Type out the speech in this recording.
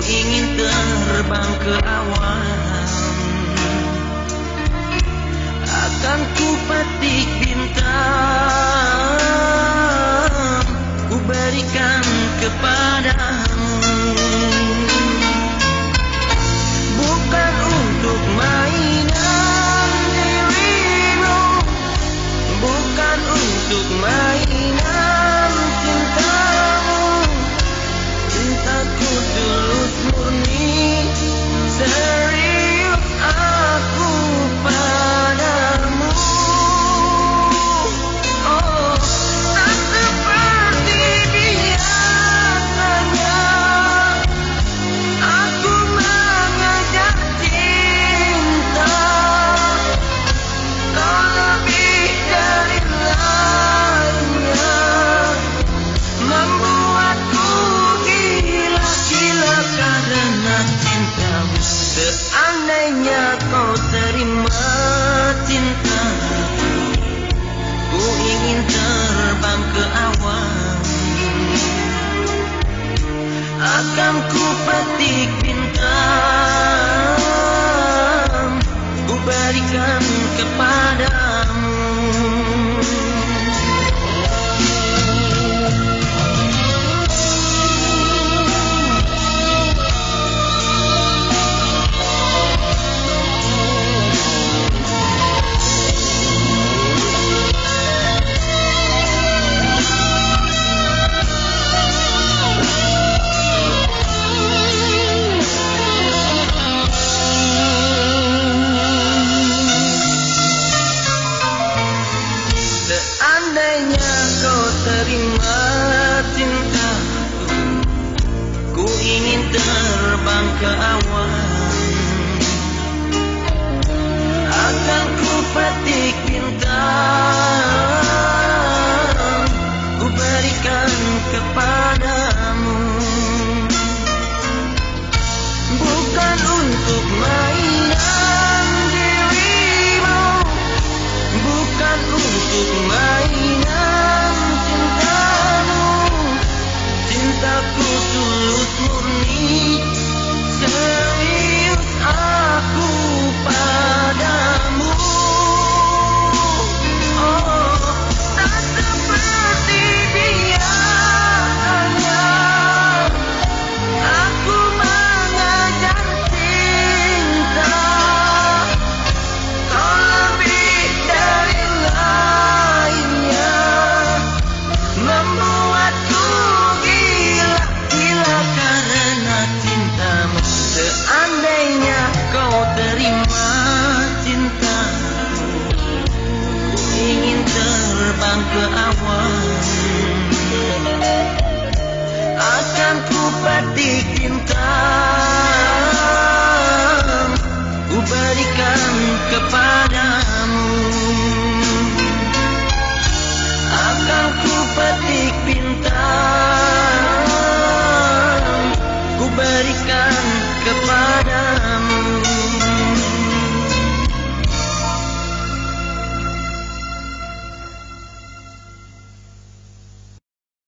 ingin terbang ke awan. Akan ku petik bintang Ku berikan kepada kepada Andainya kau terima cintaku Ku ingin terbang ke awan. Akan ku petik bintang. Ku berikan kepada namun seandainya kau terima cintaku ingin terbang ke awan akan ku batik cinta.